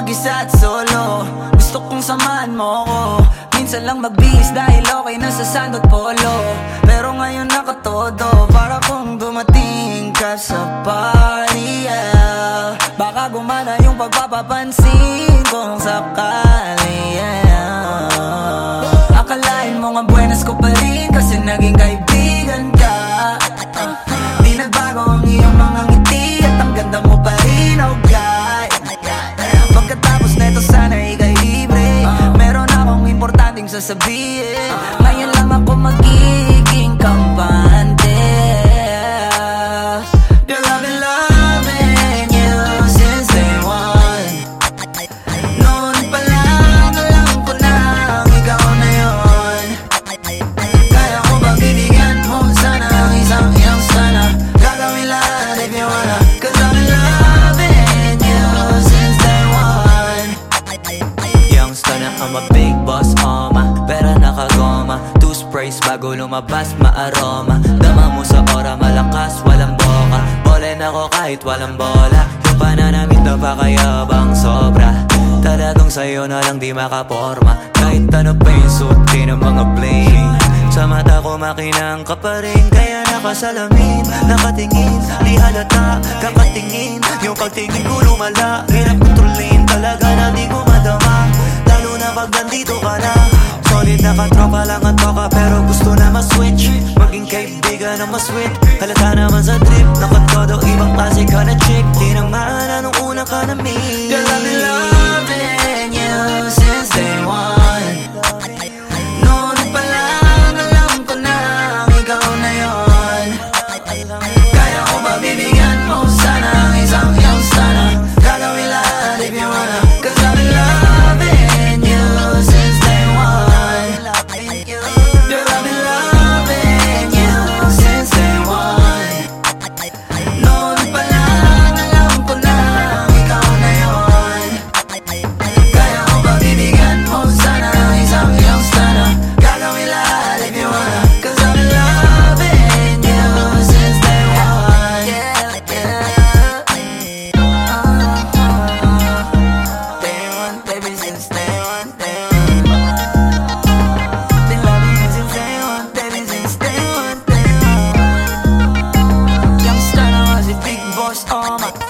mag-isa at solo Gusto kong samahan mo ko Minsan lang magbihis dahil okay na sa sand at polo Pero ngayon nakatodo Para kung dumating ka sa party yeah. Baka gumana yung pagpapapansin kung sakali yeah. Akalain mo nga buenas ko pa rin Kasi naging kaibigan sasabihin. Ngayon lang ako magiging Bago lumabas, maaroma. Dama mo sa ora, malakas, walang boka. Bole na ko kahit walang bola. Yung pananamit na pakayabang sobra? Talagang sa'yo na lang di makaporma. Kahit ano pa yung suotin ng mga bling Sa mata ko makinang ka pa rin Kaya nakasalamin, nakatingin Di halata, kakatingin. Yung pagtingin ko lumala Hirap Solid na katropa lang at toka Pero gusto na ma-switch. Maging kaibigan na ma-sweet Halata naman sa trip Nakatodo aroma.